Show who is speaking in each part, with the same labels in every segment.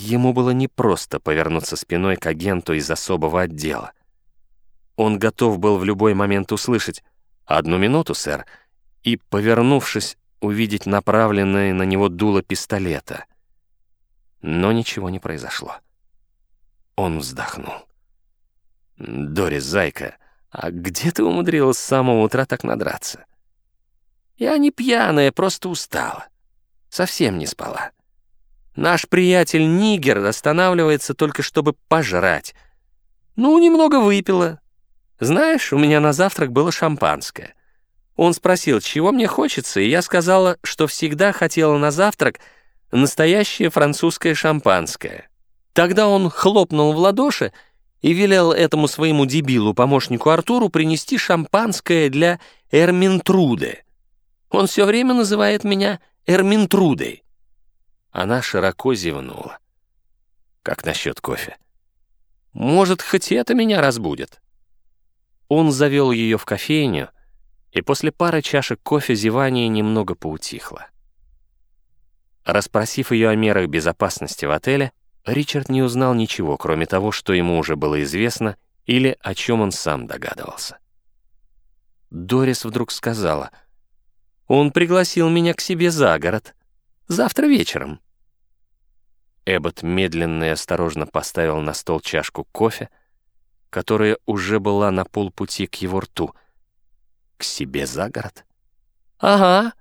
Speaker 1: Ему было непросто повернуться спиной к агенту из особого отдела. Он готов был в любой момент услышать «Одну минуту, сэр», и, повернувшись, увидеть направленное на него дуло пистолета. Но ничего не произошло. Он вздохнул. «Дорис, зайка, а где ты умудрилась с самого утра так надраться?» «Я не пьяная, просто устала. Совсем не спала. Наш приятель Нигер останавливается только чтобы пожрать. Ну, немного выпила. Знаешь, у меня на завтрак было шампанское. Он спросил, чего мне хочется, и я сказала, что всегда хотела на завтрак настоящее французское шампанское. Тогда он хлопнул в ладоши и велел этому своему дебилу-помощнику Артуру принести шампанское для Эрминтруды. Он все время называет меня Эрминтрудой. Она широко зевнула. Как насчет кофе? Может, хоть это меня разбудит? Он завел ее в кофейню, и после пары чашек кофе зевание немного поутихло. Расспросив ее о мерах безопасности в отеле, Ричард не узнал ничего, кроме того, что ему уже было известно или о чем он сам догадывался. Дорис вдруг сказала, «Он пригласил меня к себе за город. Завтра вечером». Эббот медленно и осторожно поставил на стол чашку кофе, которая уже была на полпути к его рту. «К себе за город?» «Ага,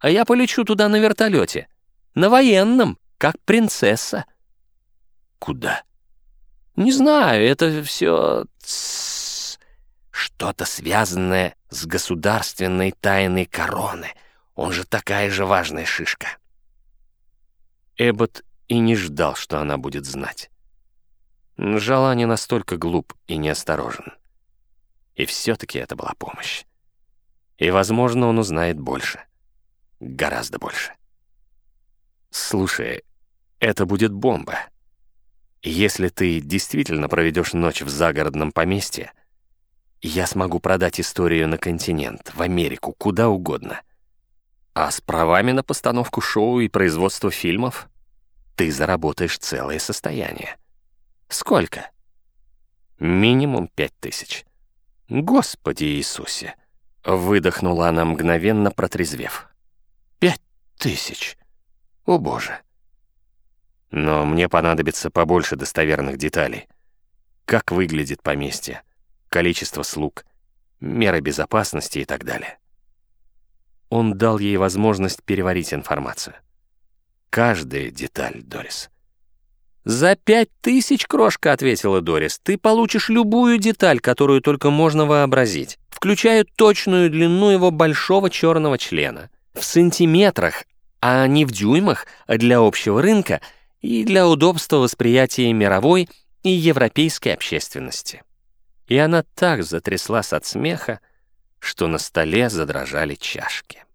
Speaker 1: а я полечу туда на вертолете. На военном, как принцесса». Куда? Не знаю, это все что-то связанное с государственной тайной короны. Он же такая же важная шишка. Эббот и не ждал, что она будет знать. Жала не настолько глуп и неосторожен. И все-таки это была помощь. И, возможно, он узнает больше. Гораздо больше. Слушай, это будет бомба. Если ты действительно проведешь ночь в загородном поместье, я смогу продать историю на континент, в Америку, куда угодно. А с правами на постановку шоу и производство фильмов ты заработаешь целое состояние. Сколько? Минимум пять тысяч. Господи Иисусе! Выдохнула она мгновенно, протрезвев. Пять тысяч! О боже! Но мне понадобится побольше достоверных деталей. Как выглядит поместье, количество слуг, меры безопасности и так далее. Он дал ей возможность переварить информацию. Каждая деталь, Дорис. «За пять тысяч, крошка», — ответила Дорис, «ты получишь любую деталь, которую только можно вообразить, включая точную длину его большого черного члена. В сантиметрах, а не в дюймах, для общего рынка — и для удобства восприятия мировой и европейской общественности. И она так затряслась от смеха, что на столе задрожали чашки.